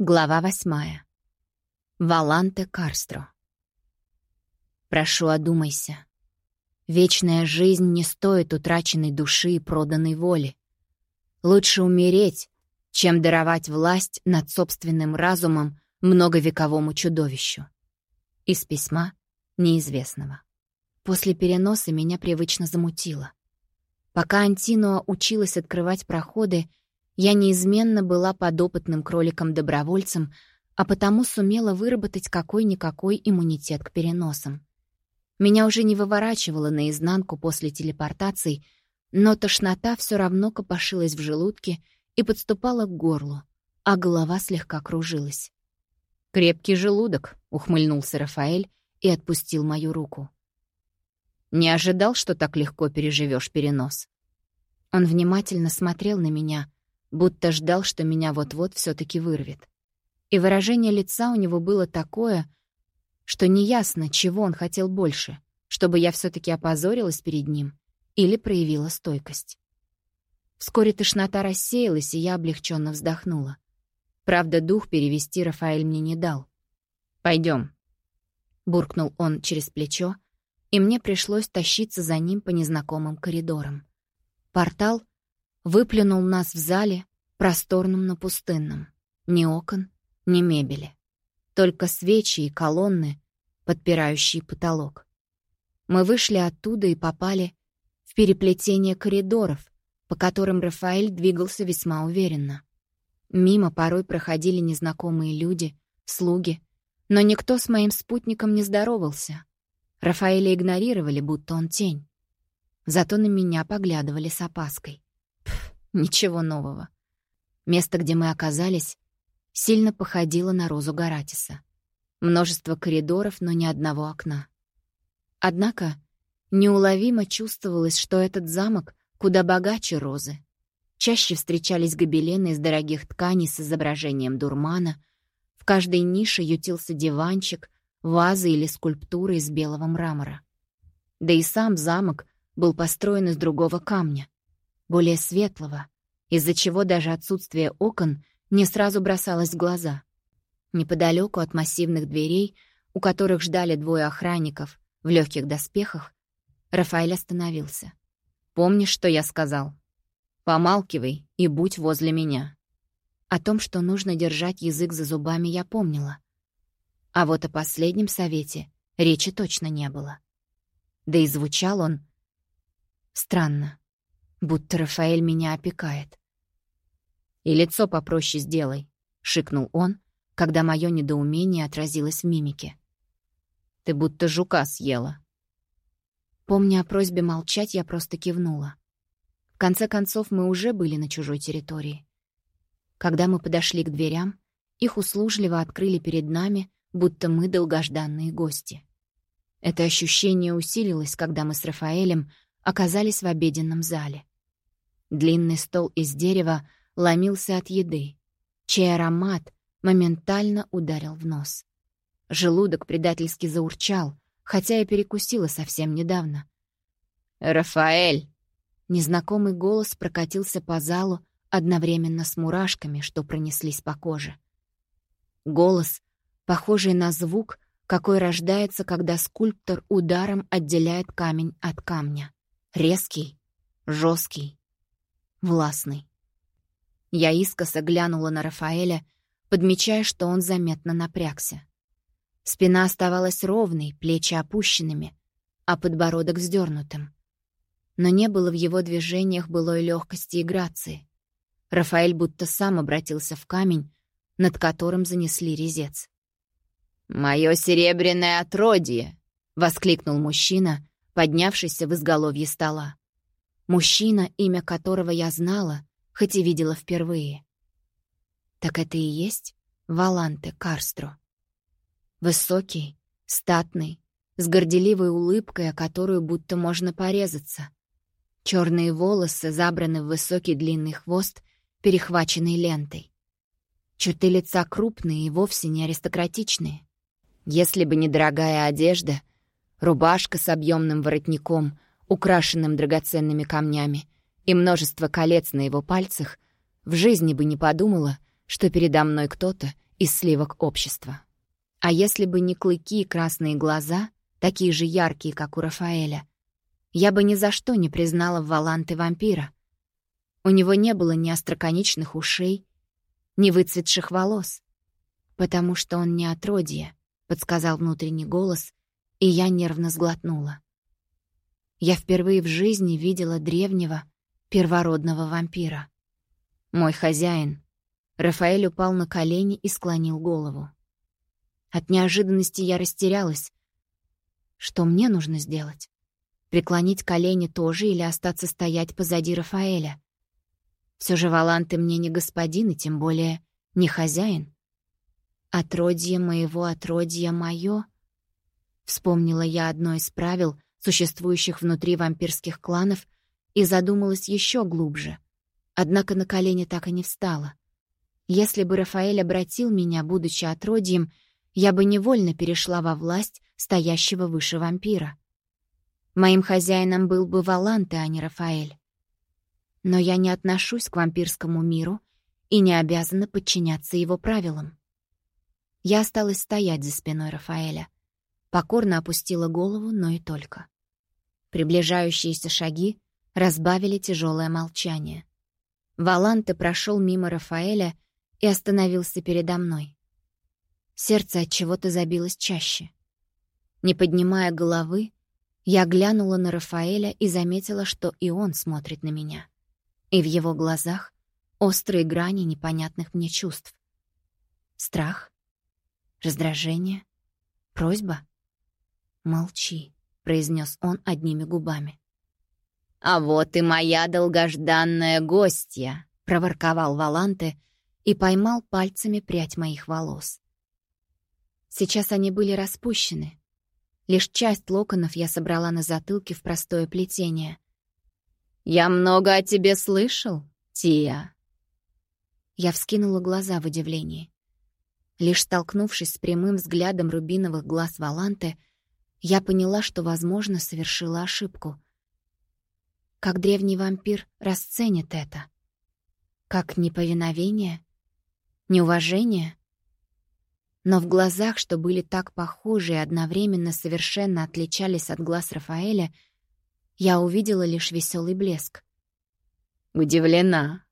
Глава восьмая. Валанте Карстро. Прошу, одумайся. Вечная жизнь не стоит утраченной души и проданной воли. Лучше умереть, чем даровать власть над собственным разумом многовековому чудовищу. Из письма неизвестного. После переноса меня привычно замутило. Пока Антиноа училась открывать проходы, я неизменно была подопытным кроликом-добровольцем, а потому сумела выработать какой-никакой иммунитет к переносам. Меня уже не выворачивало наизнанку после телепортаций, но тошнота все равно копошилась в желудке и подступала к горлу, а голова слегка кружилась. «Крепкий желудок», — ухмыльнулся Рафаэль и отпустил мою руку. «Не ожидал, что так легко переживешь перенос?» Он внимательно смотрел на меня, будто ждал, что меня вот-вот все таки вырвет. И выражение лица у него было такое, что неясно, чего он хотел больше, чтобы я все таки опозорилась перед ним или проявила стойкость. Вскоре тошнота рассеялась, и я облегченно вздохнула. Правда, дух перевести Рафаэль мне не дал. Пойдем, буркнул он через плечо, и мне пришлось тащиться за ним по незнакомым коридорам. Портал — выплюнул нас в зале, просторном, но пустынном. Ни окон, ни мебели. Только свечи и колонны, подпирающие потолок. Мы вышли оттуда и попали в переплетение коридоров, по которым Рафаэль двигался весьма уверенно. Мимо порой проходили незнакомые люди, слуги, но никто с моим спутником не здоровался. Рафаэля игнорировали, будто он тень. Зато на меня поглядывали с опаской. Ничего нового. Место, где мы оказались, сильно походило на розу Гаратиса. Множество коридоров, но ни одного окна. Однако неуловимо чувствовалось, что этот замок куда богаче розы. Чаще встречались гобелены из дорогих тканей с изображением дурмана, в каждой нише ютился диванчик, ваза или скульптура из белого мрамора. Да и сам замок был построен из другого камня, более светлого, из-за чего даже отсутствие окон не сразу бросалось в глаза. Неподалеку от массивных дверей, у которых ждали двое охранников в легких доспехах, Рафаэль остановился. «Помнишь, что я сказал? Помалкивай и будь возле меня». О том, что нужно держать язык за зубами, я помнила. А вот о последнем совете речи точно не было. Да и звучал он странно будто Рафаэль меня опекает. «И лицо попроще сделай», — шикнул он, когда мое недоумение отразилось в мимике. «Ты будто жука съела». Помня о просьбе молчать, я просто кивнула. В конце концов, мы уже были на чужой территории. Когда мы подошли к дверям, их услужливо открыли перед нами, будто мы долгожданные гости. Это ощущение усилилось, когда мы с Рафаэлем оказались в обеденном зале. Длинный стол из дерева ломился от еды, чей аромат моментально ударил в нос. Желудок предательски заурчал, хотя я перекусила совсем недавно. «Рафаэль!» Незнакомый голос прокатился по залу одновременно с мурашками, что пронеслись по коже. Голос, похожий на звук, какой рождается, когда скульптор ударом отделяет камень от камня. Резкий, жесткий, властный. Я искоса глянула на Рафаэля, подмечая, что он заметно напрягся. Спина оставалась ровной, плечи опущенными, а подбородок вздернутым. Но не было в его движениях былой легкости и грации. Рафаэль будто сам обратился в камень, над которым занесли резец. «Мое серебряное отродье!» — воскликнул мужчина, поднявшийся в изголовье стола. Мужчина, имя которого я знала, хоть и видела впервые. Так это и есть Валанте Карстро. Высокий, статный, с горделивой улыбкой, о которую будто можно порезаться. Черные волосы забраны в высокий длинный хвост, перехваченный лентой. Черты лица крупные и вовсе не аристократичные. Если бы не дорогая одежда, рубашка с объемным воротником, украшенным драгоценными камнями, и множество колец на его пальцах, в жизни бы не подумала, что передо мной кто-то из сливок общества. А если бы не клыки и красные глаза, такие же яркие, как у Рафаэля, я бы ни за что не признала в Валанте вампира. У него не было ни остроконечных ушей, ни выцветших волос, потому что он не отродье, подсказал внутренний голос, и я нервно сглотнула. Я впервые в жизни видела древнего, первородного вампира. Мой хозяин. Рафаэль упал на колени и склонил голову. От неожиданности я растерялась. Что мне нужно сделать? Преклонить колени тоже или остаться стоять позади Рафаэля? Все же Валанты мне не господин и тем более не хозяин. Отродье моего отродья мое. Вспомнила я одно из правил, существующих внутри вампирских кланов, и задумалась еще глубже. Однако на колени так и не встала. Если бы Рафаэль обратил меня, будучи отродьем, я бы невольно перешла во власть стоящего выше вампира. Моим хозяином был бы Валанте, а не Рафаэль. Но я не отношусь к вампирскому миру и не обязана подчиняться его правилам. Я осталась стоять за спиной Рафаэля. Покорно опустила голову, но и только. Приближающиеся шаги разбавили тяжелое молчание. Валанте прошел мимо Рафаэля и остановился передо мной. Сердце от чего-то забилось чаще. Не поднимая головы, я глянула на Рафаэля и заметила, что и он смотрит на меня. И в его глазах острые грани непонятных мне чувств. Страх? Раздражение? Просьба? «Молчи», — произнес он одними губами. «А вот и моя долгожданная гостья», — проворковал Валанте и поймал пальцами прядь моих волос. Сейчас они были распущены. Лишь часть локонов я собрала на затылке в простое плетение. «Я много о тебе слышал, Тия». Я вскинула глаза в удивлении. Лишь столкнувшись с прямым взглядом рубиновых глаз Валанте, я поняла, что, возможно, совершила ошибку. Как древний вампир расценит это? Как неповиновение? Неуважение? Но в глазах, что были так похожи и одновременно совершенно отличались от глаз Рафаэля, я увидела лишь веселый блеск. «Удивлена».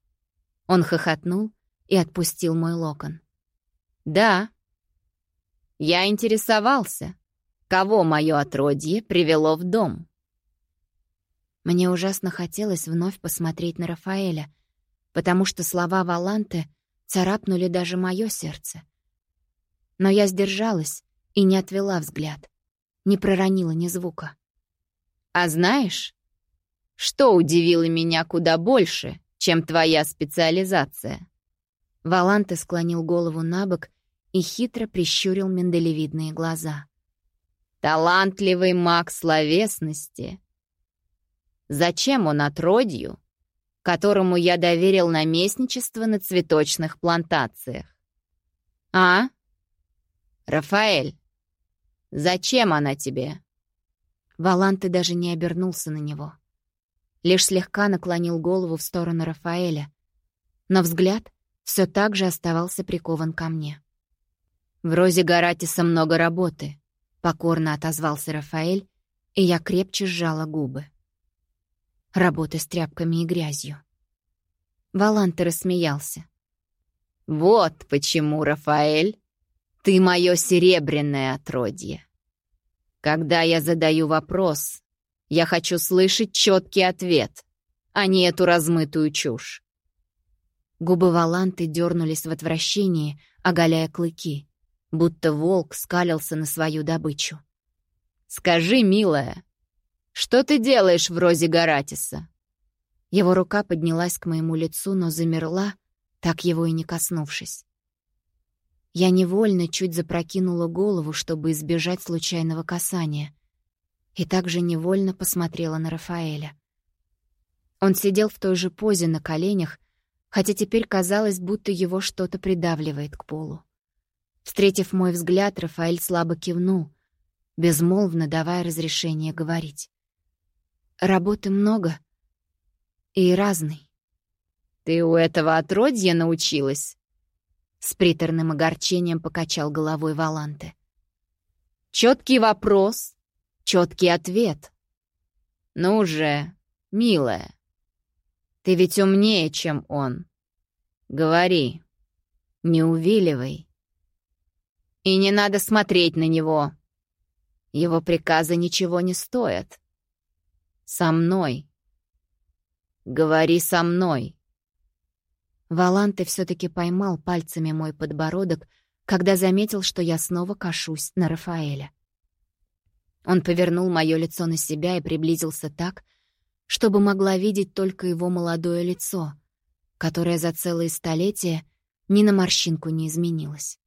Он хохотнул и отпустил мой локон. «Да. Я интересовался, кого мое отродье привело в дом». Мне ужасно хотелось вновь посмотреть на Рафаэля, потому что слова Валанте царапнули даже мое сердце. Но я сдержалась и не отвела взгляд, не проронила ни звука. «А знаешь, что удивило меня куда больше, чем твоя специализация?» Валанте склонил голову на бок и хитро прищурил миндалевидные глаза. «Талантливый маг словесности. Зачем он отродью, которому я доверил наместничество на цветочных плантациях? А?» «Рафаэль, зачем она тебе?» Валанты даже не обернулся на него. Лишь слегка наклонил голову в сторону Рафаэля, но взгляд все так же оставался прикован ко мне. «В Розе Гаратиса много работы», — покорно отозвался Рафаэль, и я крепче сжала губы. Работы с тряпками и грязью. Валанте рассмеялся. «Вот почему, Рафаэль, ты мое серебряное отродье. Когда я задаю вопрос, я хочу слышать четкий ответ, а не эту размытую чушь. Губы Валанты дернулись в отвращении, оголяя клыки, будто волк скалился на свою добычу. «Скажи, милая, что ты делаешь в розе Гаратиса?» Его рука поднялась к моему лицу, но замерла, так его и не коснувшись. Я невольно чуть запрокинула голову, чтобы избежать случайного касания, и также невольно посмотрела на Рафаэля. Он сидел в той же позе на коленях, хотя теперь казалось, будто его что-то придавливает к полу. Встретив мой взгляд, Рафаэль слабо кивнул, безмолвно давая разрешение говорить. Работы много и разной. «Ты у этого отродья научилась?» С приторным огорчением покачал головой Валанте. Четкий вопрос, четкий ответ. Ну же, милая, ты ведь умнее, чем он. Говори, не увиливай. И не надо смотреть на него. Его приказы ничего не стоят. Со мной. Говори со мной. Валанте все-таки поймал пальцами мой подбородок, когда заметил, что я снова кашусь на Рафаэля. Он повернул мое лицо на себя и приблизился так, чтобы могла видеть только его молодое лицо, которое за целые столетия ни на морщинку не изменилось.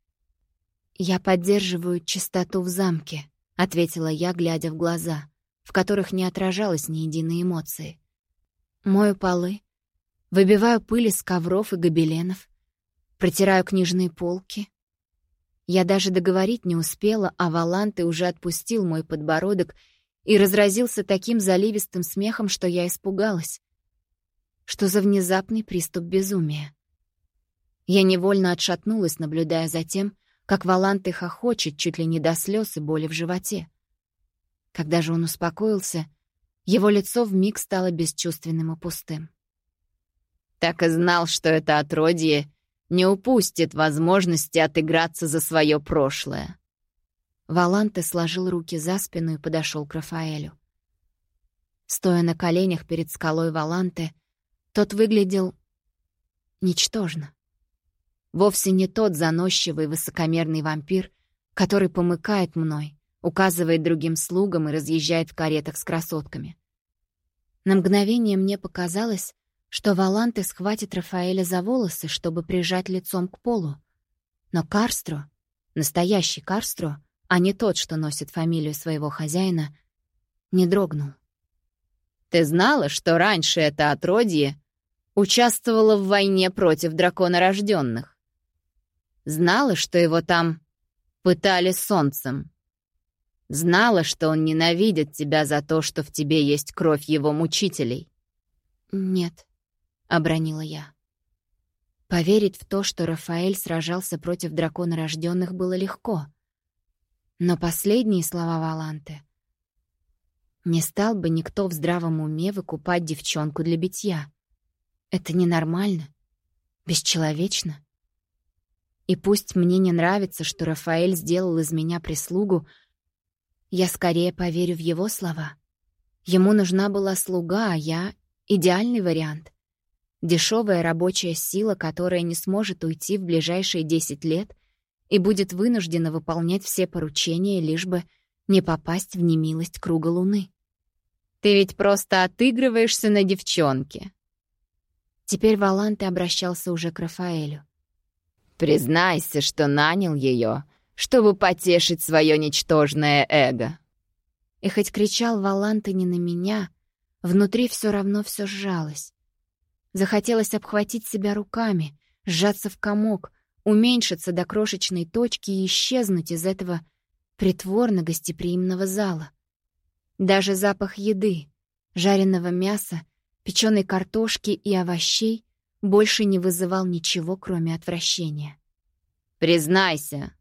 «Я поддерживаю чистоту в замке», — ответила я, глядя в глаза, в которых не отражалось ни единой эмоции. «Мою полы, выбиваю пыль из ковров и гобеленов, протираю книжные полки». Я даже договорить не успела, а Валанты уже отпустил мой подбородок и разразился таким заливистым смехом, что я испугалась. Что за внезапный приступ безумия? Я невольно отшатнулась, наблюдая за тем, как Валанты хохочет чуть ли не до слез и боли в животе. Когда же он успокоился, его лицо вмиг стало бесчувственным и пустым. «Так и знал, что это отродье не упустит возможности отыграться за свое прошлое», Валанте сложил руки за спину и подошел к Рафаэлю. Стоя на коленях перед скалой Валанте, тот выглядел ничтожно. Вовсе не тот заносчивый высокомерный вампир, который помыкает мной, указывает другим слугам и разъезжает в каретах с красотками. На мгновение мне показалось, что Валанте схватит Рафаэля за волосы, чтобы прижать лицом к полу. Но Карстро, настоящий Карстро, а не тот, что носит фамилию своего хозяина, не дрогнул. «Ты знала, что раньше это отродье участвовало в войне против драконорожденных? Знала, что его там пытали солнцем? Знала, что он ненавидит тебя за то, что в тебе есть кровь его мучителей?» «Нет», — обронила я. Поверить в то, что Рафаэль сражался против драконорожденных, было легко — но последние слова Валанты не стал бы никто в здравом уме выкупать девчонку для битья. Это ненормально, бесчеловечно. И пусть мне не нравится, что Рафаэль сделал из меня прислугу, я скорее поверю в его слова. Ему нужна была слуга, а я — идеальный вариант. Дешевая рабочая сила, которая не сможет уйти в ближайшие десять лет и будет вынуждена выполнять все поручения, лишь бы не попасть в немилость круга луны. «Ты ведь просто отыгрываешься на девчонке!» Теперь Валанте обращался уже к Рафаэлю. «Признайся, что нанял ее, чтобы потешить свое ничтожное эго!» И хоть кричал Валанте не на меня, внутри все равно все сжалось. Захотелось обхватить себя руками, сжаться в комок, уменьшиться до крошечной точки и исчезнуть из этого притворно-гостеприимного зала. Даже запах еды, жареного мяса, печеной картошки и овощей больше не вызывал ничего, кроме отвращения. «Признайся!»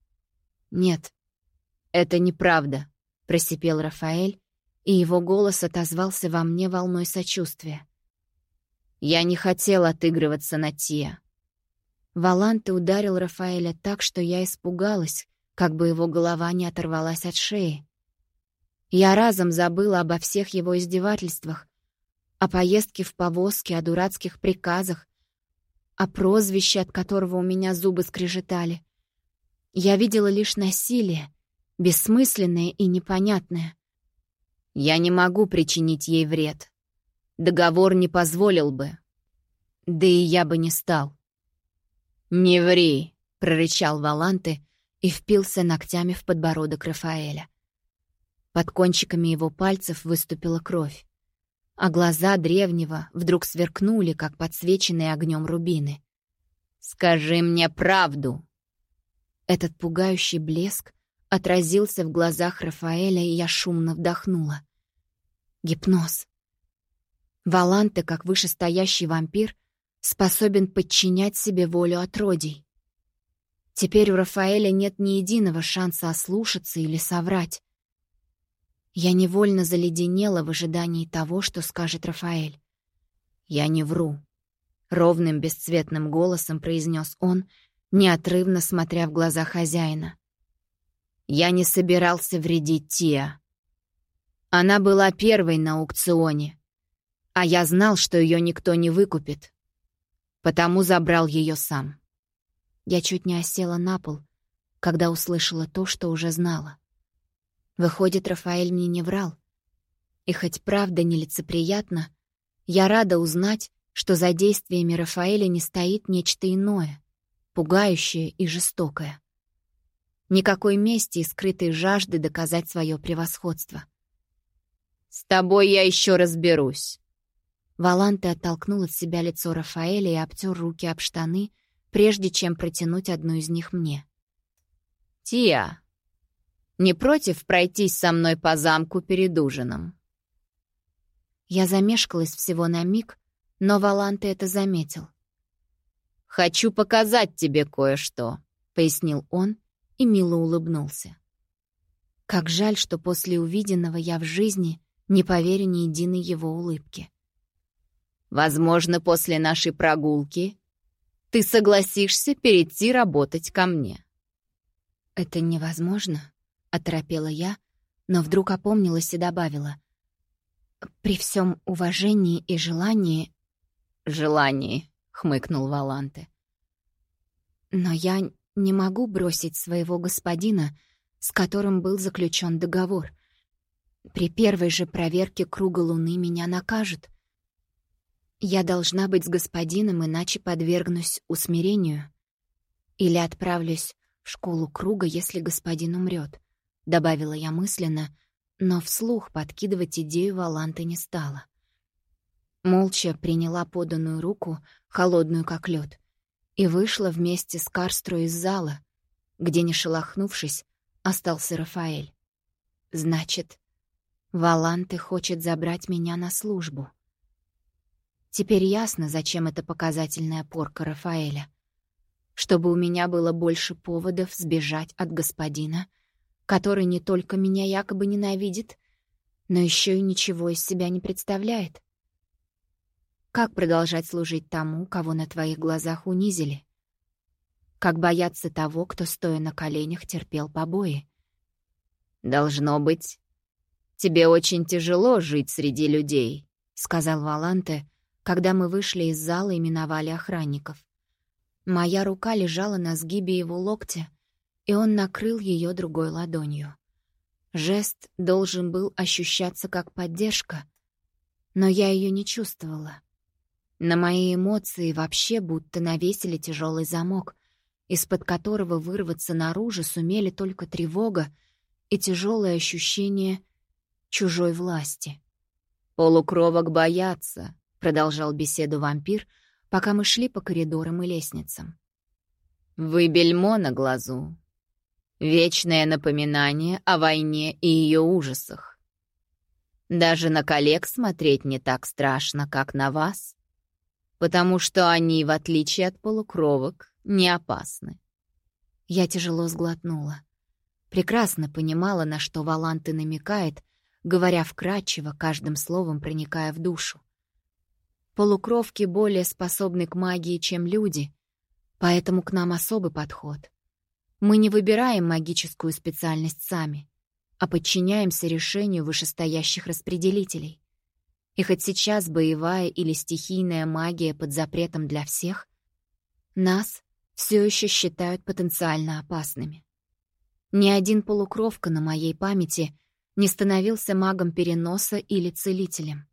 «Нет, это неправда», — просипел Рафаэль, и его голос отозвался во мне волной сочувствия. «Я не хотел отыгрываться на Тия. Валанте ударил Рафаэля так, что я испугалась, как бы его голова не оторвалась от шеи. Я разом забыла обо всех его издевательствах, о поездке в повозке, о дурацких приказах, о прозвище, от которого у меня зубы скрежетали. Я видела лишь насилие, бессмысленное и непонятное. Я не могу причинить ей вред. Договор не позволил бы. Да и я бы не стал. «Не ври!» — прорычал Валанты и впился ногтями в подбородок Рафаэля. Под кончиками его пальцев выступила кровь, а глаза древнего вдруг сверкнули, как подсвеченные огнем рубины. «Скажи мне правду!» Этот пугающий блеск отразился в глазах Рафаэля, и я шумно вдохнула. Гипноз. Валанте, как вышестоящий вампир, способен подчинять себе волю отродий. Теперь у Рафаэля нет ни единого шанса ослушаться или соврать. Я невольно заледенела в ожидании того, что скажет Рафаэль. «Я не вру», — ровным бесцветным голосом произнес он, неотрывно смотря в глаза хозяина. «Я не собирался вредить Тиа. Она была первой на аукционе, а я знал, что ее никто не выкупит, потому забрал ее сам». Я чуть не осела на пол, когда услышала то, что уже знала. Выходит, Рафаэль мне не врал. И хоть правда нелицеприятно, я рада узнать, что за действиями Рафаэля не стоит нечто иное, пугающее и жестокое. Никакой мести и скрытой жажды доказать свое превосходство. «С тобой я еще разберусь». Валанте оттолкнул от себя лицо Рафаэля и обтер руки об штаны, прежде чем протянуть одну из них мне. «Тия, не против пройтись со мной по замку перед ужином?» Я замешкалась всего на миг, но Валанте это заметил. «Хочу показать тебе кое-что», — пояснил он и мило улыбнулся. Как жаль, что после увиденного я в жизни не поверю ни единой его улыбки. «Возможно, после нашей прогулки ты согласишься перейти работать ко мне». «Это невозможно», — оторопела я, но вдруг опомнилась и добавила. «При всем уважении и желании...» «Желании», — хмыкнул Валанте. «Но я не могу бросить своего господина, с которым был заключен договор. При первой же проверке круга Луны меня накажут. Я должна быть с господином, иначе подвергнусь усмирению. Или отправлюсь в школу круга, если господин умрет, добавила я мысленно, но вслух подкидывать идею Валанта не стала. Молча приняла поданную руку, холодную как лед, и вышла вместе с Карстру из зала, где, не шелохнувшись, остался Рафаэль. Значит, Валанте хочет забрать меня на службу. Теперь ясно, зачем эта показательная порка Рафаэля. Чтобы у меня было больше поводов сбежать от господина, который не только меня якобы ненавидит, но еще и ничего из себя не представляет. Как продолжать служить тому, кого на твоих глазах унизили? Как бояться того, кто, стоя на коленях, терпел побои? «Должно быть, тебе очень тяжело жить среди людей», — сказал Валанте, когда мы вышли из зала и миновали охранников. Моя рука лежала на сгибе его локтя, и он накрыл ее другой ладонью. Жест должен был ощущаться как поддержка, но я ее не чувствовала. На мои эмоции вообще будто навесили тяжелый замок, из-под которого вырваться наружу сумели только тревога и тяжелое ощущение чужой власти. «Полукровок боятся», продолжал беседу вампир, пока мы шли по коридорам и лестницам. «Вы бельмо на глазу. Вечное напоминание о войне и ее ужасах. Даже на коллег смотреть не так страшно, как на вас, потому что они, в отличие от полукровок, не опасны». Я тяжело сглотнула. Прекрасно понимала, на что Валанты намекает, говоря вкратчиво, каждым словом проникая в душу. Полукровки более способны к магии, чем люди, поэтому к нам особый подход. Мы не выбираем магическую специальность сами, а подчиняемся решению вышестоящих распределителей. И хоть сейчас боевая или стихийная магия под запретом для всех, нас все еще считают потенциально опасными. Ни один полукровка на моей памяти не становился магом переноса или целителем.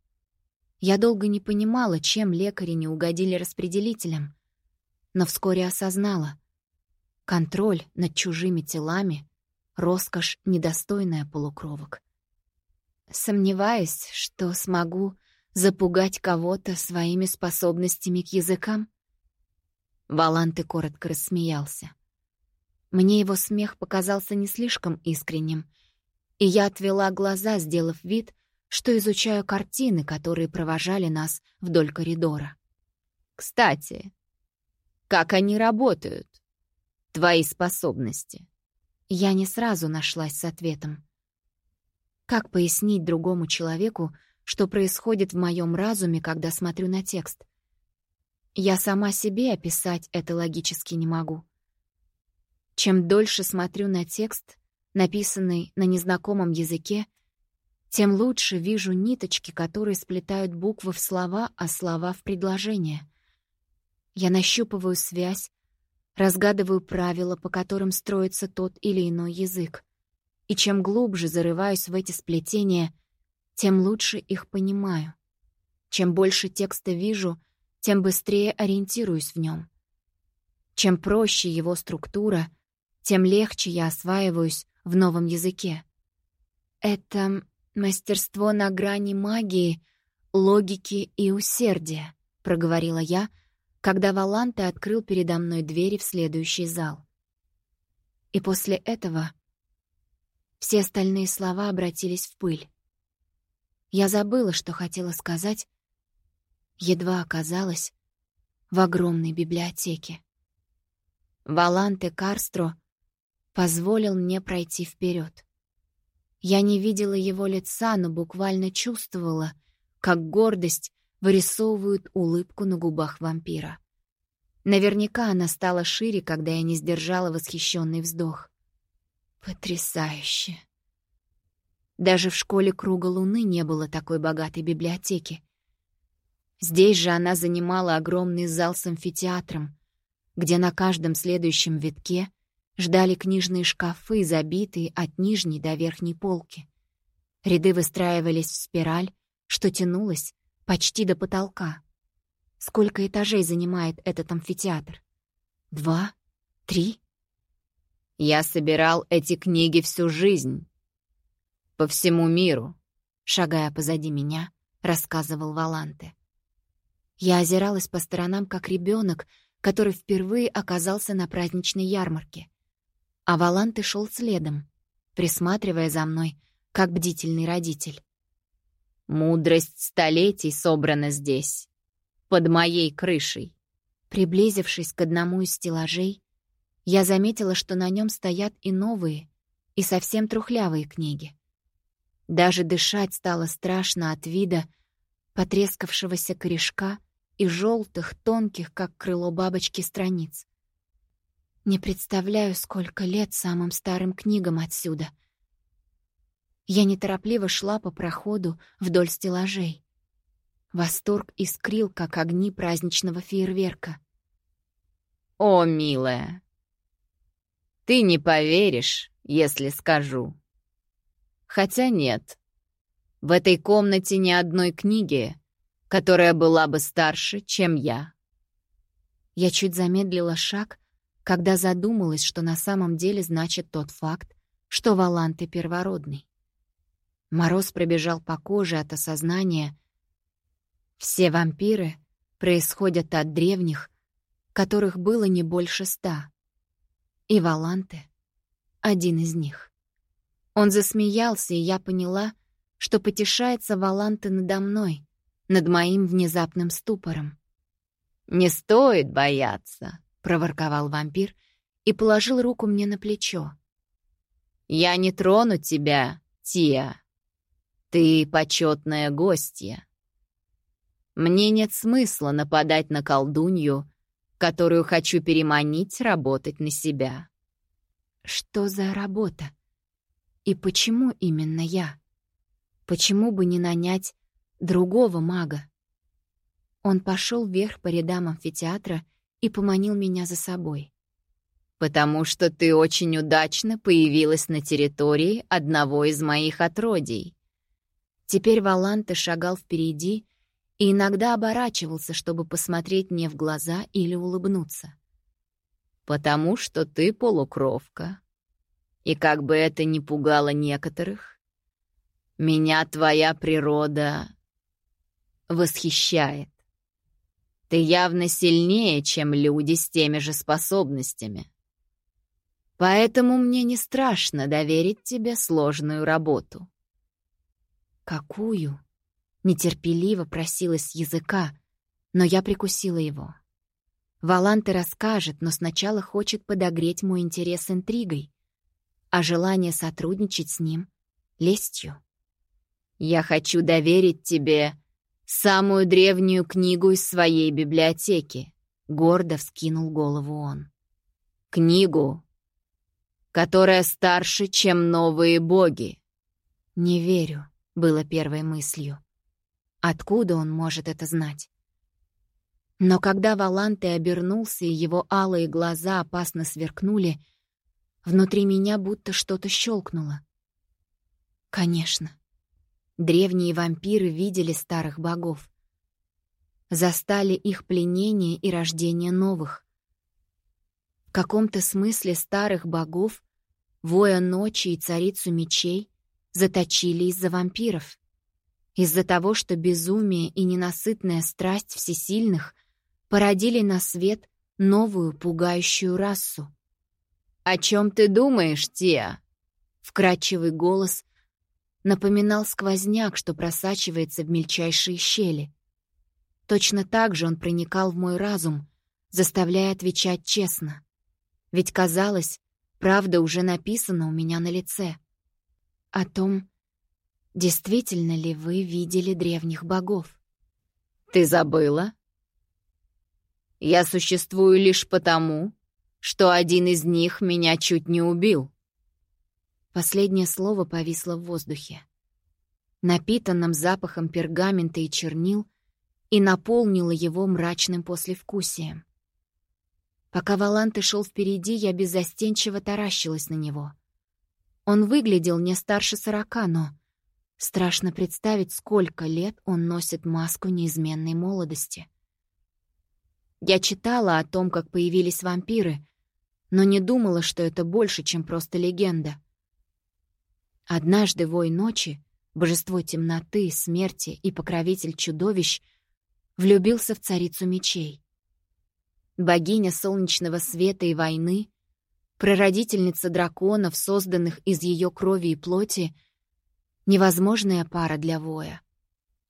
Я долго не понимала, чем лекари не угодили распределителям, но вскоре осознала. Контроль над чужими телами — роскошь, недостойная полукровок. Сомневаюсь, что смогу запугать кого-то своими способностями к языкам. Валанты коротко рассмеялся. Мне его смех показался не слишком искренним, и я отвела глаза, сделав вид, что изучаю картины, которые провожали нас вдоль коридора. «Кстати, как они работают?» Твои способности? Я не сразу нашлась с ответом. Как пояснить другому человеку, что происходит в моем разуме, когда смотрю на текст? Я сама себе описать это логически не могу. Чем дольше смотрю на текст, написанный на незнакомом языке, тем лучше вижу ниточки, которые сплетают буквы в слова, а слова в предложения. Я нащупываю связь, разгадываю правила, по которым строится тот или иной язык. И чем глубже зарываюсь в эти сплетения, тем лучше их понимаю. Чем больше текста вижу, тем быстрее ориентируюсь в нем. Чем проще его структура, тем легче я осваиваюсь в новом языке. Это мастерство на грани магии, логики и усердия, проговорила я, когда Валанте открыл передо мной двери в следующий зал. И после этого все остальные слова обратились в пыль. Я забыла, что хотела сказать, едва оказалась в огромной библиотеке. Валанте Карстро позволил мне пройти вперед. Я не видела его лица, но буквально чувствовала, как гордость вырисовывает улыбку на губах вампира. Наверняка она стала шире, когда я не сдержала восхищенный вздох. Потрясающе. Даже в школе Круга Луны не было такой богатой библиотеки. Здесь же она занимала огромный зал с амфитеатром, где на каждом следующем витке ждали книжные шкафы, забитые от нижней до верхней полки. Ряды выстраивались в спираль, что тянулось почти до потолка. Сколько этажей занимает этот амфитеатр? Два? Три? Я собирал эти книги всю жизнь. По всему миру, шагая позади меня, рассказывал Валанте. Я озиралась по сторонам, как ребенок, который впервые оказался на праздничной ярмарке. А Валанте шел следом, присматривая за мной, как бдительный родитель. «Мудрость столетий собрана здесь, под моей крышей». Приблизившись к одному из стеллажей, я заметила, что на нем стоят и новые, и совсем трухлявые книги. Даже дышать стало страшно от вида потрескавшегося корешка и желтых, тонких, как крыло бабочки, страниц. Не представляю, сколько лет самым старым книгам отсюда. Я неторопливо шла по проходу вдоль стеллажей. Восторг искрил, как огни праздничного фейерверка. «О, милая, ты не поверишь, если скажу. Хотя нет, в этой комнате ни одной книги, которая была бы старше, чем я. Я чуть замедлила шаг, когда задумалась, что на самом деле значит тот факт, что Валанты первородный. Мороз пробежал по коже от осознания. Все вампиры происходят от древних, которых было не больше ста. И Валанте — один из них. Он засмеялся, и я поняла, что потешается Валанте надо мной, над моим внезапным ступором. «Не стоит бояться», — проворковал вампир и положил руку мне на плечо. «Я не трону тебя, Тия. Ты почетная гостья. Мне нет смысла нападать на колдунью, которую хочу переманить работать на себя. Что за работа? И почему именно я? Почему бы не нанять другого мага? Он пошел вверх по рядам амфитеатра и поманил меня за собой. «Потому что ты очень удачно появилась на территории одного из моих отродий». Теперь Валанте шагал впереди, и иногда оборачивался, чтобы посмотреть мне в глаза или улыбнуться. «Потому что ты полукровка. И как бы это ни пугало некоторых, меня твоя природа восхищает. Ты явно сильнее, чем люди с теми же способностями. Поэтому мне не страшно доверить тебе сложную работу». «Какую?» Нетерпеливо просилась языка, но я прикусила его. Валанте расскажет, но сначала хочет подогреть мой интерес интригой, а желание сотрудничать с ним — лестью. «Я хочу доверить тебе самую древнюю книгу из своей библиотеки», — гордо вскинул голову он. «Книгу, которая старше, чем новые боги». «Не верю», — было первой мыслью. Откуда он может это знать? Но когда Валанте обернулся, и его алые глаза опасно сверкнули, внутри меня будто что-то щелкнуло. Конечно. Древние вампиры видели старых богов. Застали их пленение и рождение новых. В каком-то смысле старых богов, воя ночи и царицу мечей, заточили из-за вампиров. Из-за того, что безумие и ненасытная страсть всесильных породили на свет новую пугающую расу. «О чем ты думаешь, Тия?» Вкрадчивый голос напоминал сквозняк, что просачивается в мельчайшие щели. Точно так же он проникал в мой разум, заставляя отвечать честно. Ведь казалось, правда уже написана у меня на лице. О том, действительно ли вы видели древних богов. «Ты забыла?» Я существую лишь потому, что один из них меня чуть не убил. Последнее слово повисло в воздухе. Напитанным запахом пергамента и чернил и наполнило его мрачным послевкусием. Пока Валанты шел впереди, я беззастенчиво таращилась на него. Он выглядел не старше сорока, но... Страшно представить, сколько лет он носит маску неизменной молодости. Я читала о том, как появились вампиры, но не думала, что это больше, чем просто легенда. Однажды вой ночи, божество темноты, смерти и покровитель чудовищ, влюбился в царицу мечей. Богиня солнечного света и войны, прародительница драконов, созданных из ее крови и плоти, невозможная пара для воя.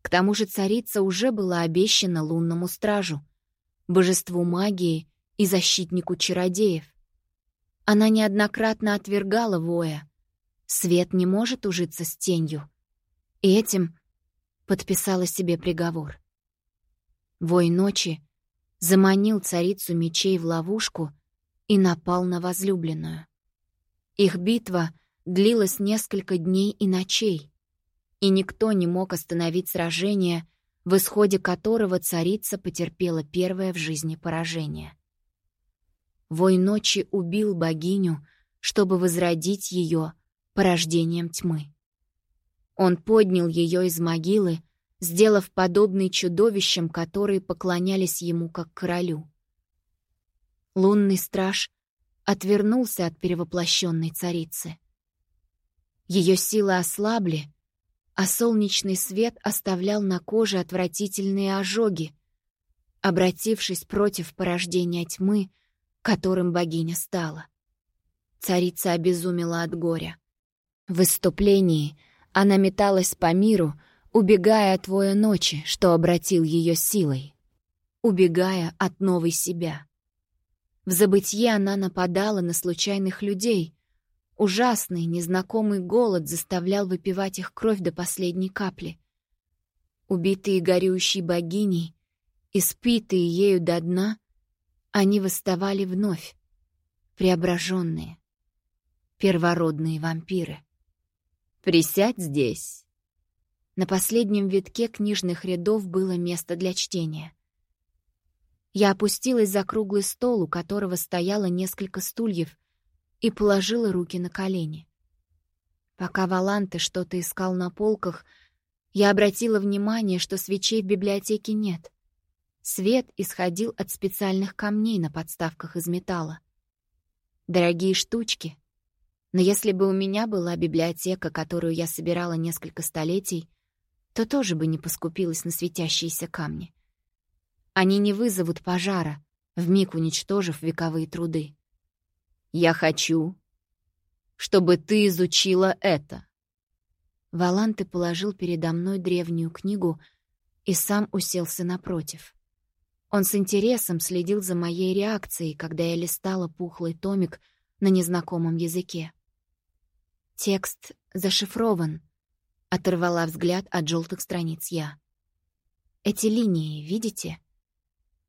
К тому же царица уже была обещана лунному стражу — божеству магии и защитнику чародеев. Она неоднократно отвергала воя. Свет не может ужиться с тенью. И этим подписала себе приговор. Вой ночи заманил царицу мечей в ловушку и напал на возлюбленную. Их битва длилась несколько дней и ночей, и никто не мог остановить сражение, в исходе которого царица потерпела первое в жизни поражение. Вой ночи убил богиню, чтобы возродить ее порождением тьмы. Он поднял ее из могилы, сделав подобный чудовищем, которые поклонялись ему как королю. Лунный страж отвернулся от перевоплощенной царицы. Ее силы ослабли, а солнечный свет оставлял на коже отвратительные ожоги, обратившись против порождения тьмы, которым богиня стала. Царица обезумела от горя. В выступлении она металась по миру, убегая от воя ночи, что обратил ее силой, убегая от новой себя. В забытье она нападала на случайных людей, Ужасный, незнакомый голод заставлял выпивать их кровь до последней капли. Убитые горюющей богиней, испитые ею до дна, они восставали вновь, преображенные, первородные вампиры. «Присядь здесь!» На последнем витке книжных рядов было место для чтения. Я опустилась за круглый стол, у которого стояло несколько стульев, и положила руки на колени. Пока Валанте что-то искал на полках, я обратила внимание, что свечей в библиотеке нет. Свет исходил от специальных камней на подставках из металла. Дорогие штучки. Но если бы у меня была библиотека, которую я собирала несколько столетий, то тоже бы не поскупилась на светящиеся камни. Они не вызовут пожара, вмиг уничтожив вековые труды. Я хочу, чтобы ты изучила это». Валанты положил передо мной древнюю книгу и сам уселся напротив. Он с интересом следил за моей реакцией, когда я листала пухлый томик на незнакомом языке. Текст зашифрован. Оторвала взгляд от желтых страниц я. Эти линии, видите?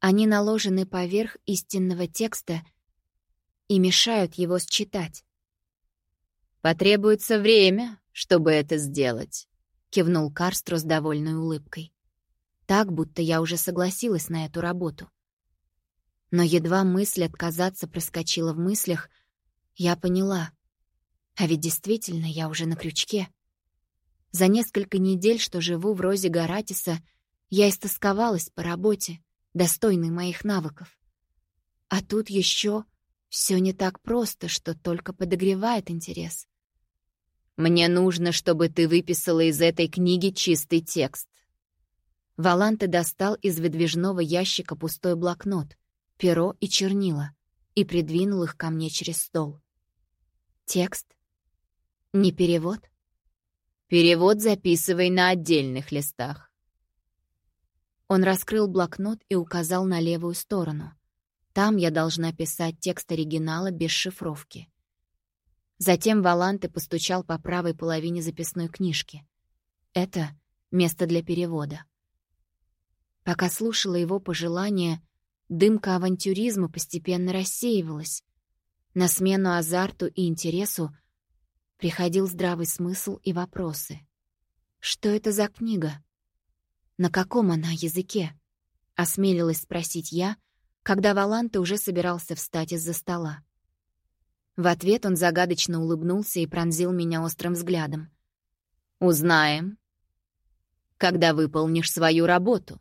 Они наложены поверх истинного текста и мешают его считать. «Потребуется время, чтобы это сделать», — кивнул Карстро с довольной улыбкой. Так, будто я уже согласилась на эту работу. Но едва мысль отказаться проскочила в мыслях, я поняла. А ведь действительно я уже на крючке. За несколько недель, что живу в розе Гаратиса, я истосковалась по работе, достойной моих навыков. А тут еще все не так просто, что только подогревает интерес. «Мне нужно, чтобы ты выписала из этой книги чистый текст». Валанте достал из выдвижного ящика пустой блокнот, перо и чернила и придвинул их ко мне через стол. «Текст? Не перевод?» «Перевод записывай на отдельных листах. Он раскрыл блокнот и указал на левую сторону. Там я должна писать текст оригинала без шифровки. Затем Валанте постучал по правой половине записной книжки. Это место для перевода. Пока слушала его пожелания, дымка авантюризма постепенно рассеивалась. На смену азарту и интересу приходил здравый смысл и вопросы. Что это за книга? «На каком она языке?» — осмелилась спросить я, когда Валанте уже собирался встать из-за стола. В ответ он загадочно улыбнулся и пронзил меня острым взглядом. «Узнаем, когда выполнишь свою работу.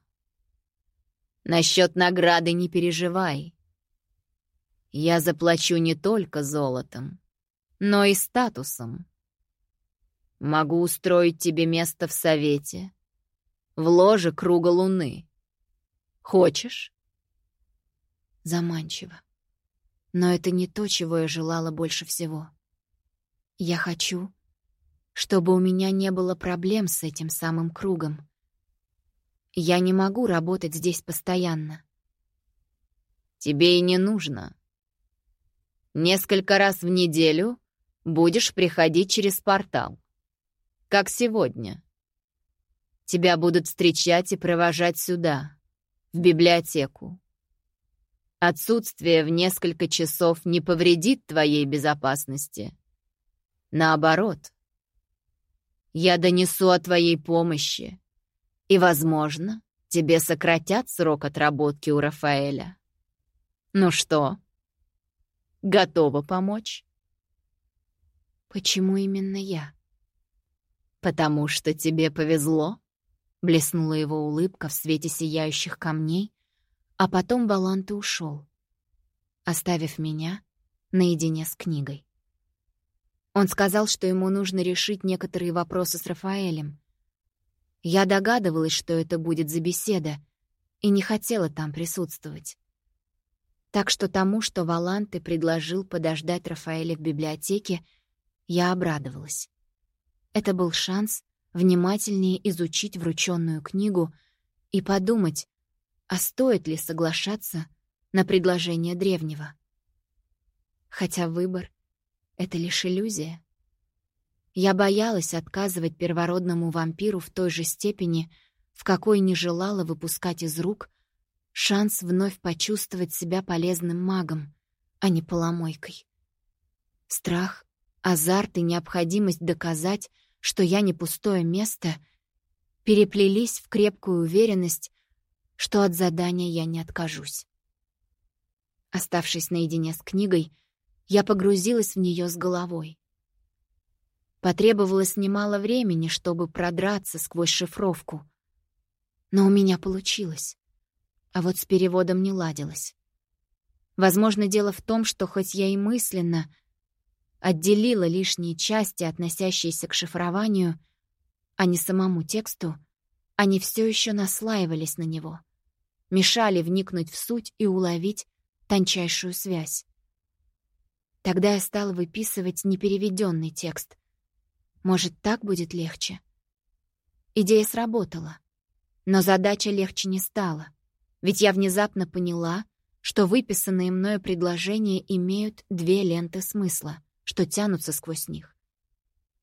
Насчет награды не переживай. Я заплачу не только золотом, но и статусом. Могу устроить тебе место в совете, в ложе круга луны. Хочешь?» Заманчиво. Но это не то, чего я желала больше всего. Я хочу, чтобы у меня не было проблем с этим самым кругом. Я не могу работать здесь постоянно. Тебе и не нужно. Несколько раз в неделю будешь приходить через портал. Как сегодня. Тебя будут встречать и провожать сюда, в библиотеку. Отсутствие в несколько часов не повредит твоей безопасности. Наоборот, я донесу о твоей помощи, и, возможно, тебе сократят срок отработки у Рафаэля. Ну что, готова помочь? Почему именно я? Потому что тебе повезло. Блеснула его улыбка в свете сияющих камней, а потом Баланты ушел, оставив меня наедине с книгой. Он сказал, что ему нужно решить некоторые вопросы с Рафаэлем. Я догадывалась, что это будет за беседа, и не хотела там присутствовать. Так что тому, что Валанты предложил подождать Рафаэля в библиотеке, я обрадовалась. Это был шанс внимательнее изучить врученную книгу и подумать, а стоит ли соглашаться на предложение древнего. Хотя выбор — это лишь иллюзия. Я боялась отказывать первородному вампиру в той же степени, в какой не желала выпускать из рук шанс вновь почувствовать себя полезным магом, а не поломойкой. Страх, азарт и необходимость доказать, что я не пустое место, переплелись в крепкую уверенность, что от задания я не откажусь. Оставшись наедине с книгой, я погрузилась в нее с головой. Потребовалось немало времени, чтобы продраться сквозь шифровку. Но у меня получилось. А вот с переводом не ладилось. Возможно, дело в том, что хоть я и мысленно отделила лишние части, относящиеся к шифрованию, а не самому тексту, они все еще наслаивались на него, мешали вникнуть в суть и уловить тончайшую связь. Тогда я стала выписывать непереведенный текст. Может, так будет легче? Идея сработала, но задача легче не стала. Ведь я внезапно поняла, что выписанные мною предложения имеют две ленты смысла, что тянутся сквозь них.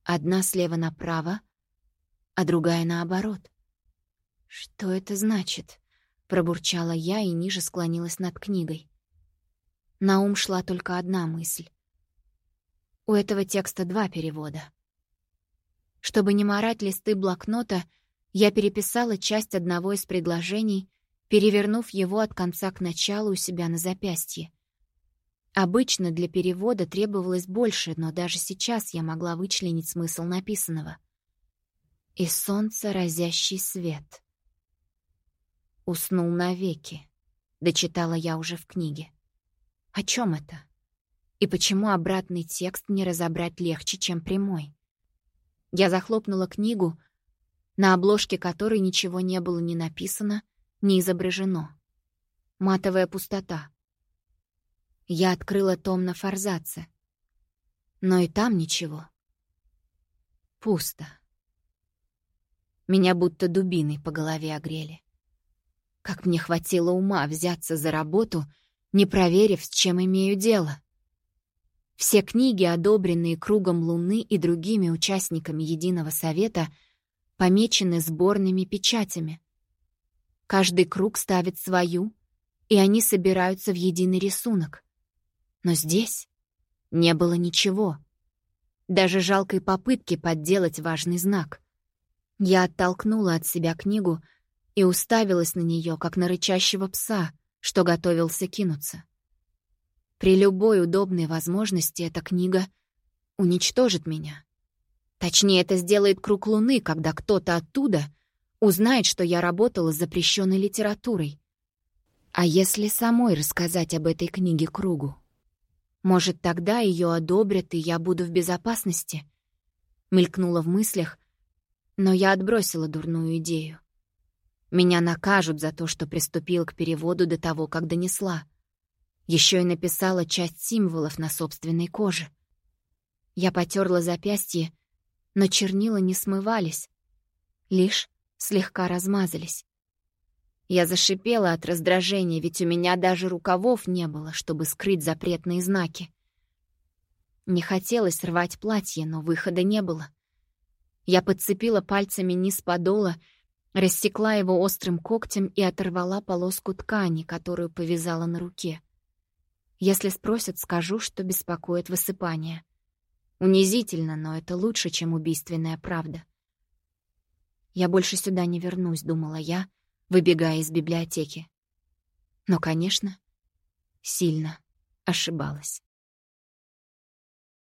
Одна слева направо, а другая наоборот. «Что это значит?» — пробурчала я и ниже склонилась над книгой. На ум шла только одна мысль. У этого текста два перевода. Чтобы не морать листы блокнота, я переписала часть одного из предложений, перевернув его от конца к началу у себя на запястье. Обычно для перевода требовалось больше, но даже сейчас я могла вычленить смысл написанного. «И солнце разящий свет». «Уснул навеки», — дочитала я уже в книге. О чем это? И почему обратный текст не разобрать легче, чем прямой? Я захлопнула книгу, на обложке которой ничего не было ни написано, ни изображено. Матовая пустота. Я открыла том на форзаце. Но и там ничего. Пусто. Меня будто дубиной по голове огрели. Как мне хватило ума взяться за работу, не проверив, с чем имею дело. Все книги, одобренные кругом Луны и другими участниками Единого Совета, помечены сборными печатями. Каждый круг ставит свою, и они собираются в единый рисунок. Но здесь не было ничего. Даже жалкой попытки подделать важный знак. Я оттолкнула от себя книгу и уставилась на нее, как на рычащего пса, что готовился кинуться. При любой удобной возможности эта книга уничтожит меня. Точнее, это сделает круг Луны, когда кто-то оттуда узнает, что я работала с запрещенной литературой. А если самой рассказать об этой книге кругу? Может, тогда ее одобрят, и я буду в безопасности? Мелькнула в мыслях, но я отбросила дурную идею. Меня накажут за то, что приступил к переводу до того, как донесла. Еще и написала часть символов на собственной коже. Я потерла запястье, но чернила не смывались, лишь слегка размазались. Я зашипела от раздражения, ведь у меня даже рукавов не было, чтобы скрыть запретные знаки. Не хотелось рвать платье, но выхода не было. Я подцепила пальцами низ подола, рассекла его острым когтем и оторвала полоску ткани, которую повязала на руке. Если спросят, скажу, что беспокоит высыпание. Унизительно, но это лучше, чем убийственная правда. «Я больше сюда не вернусь», — думала я, выбегая из библиотеки. Но, конечно, сильно ошибалась.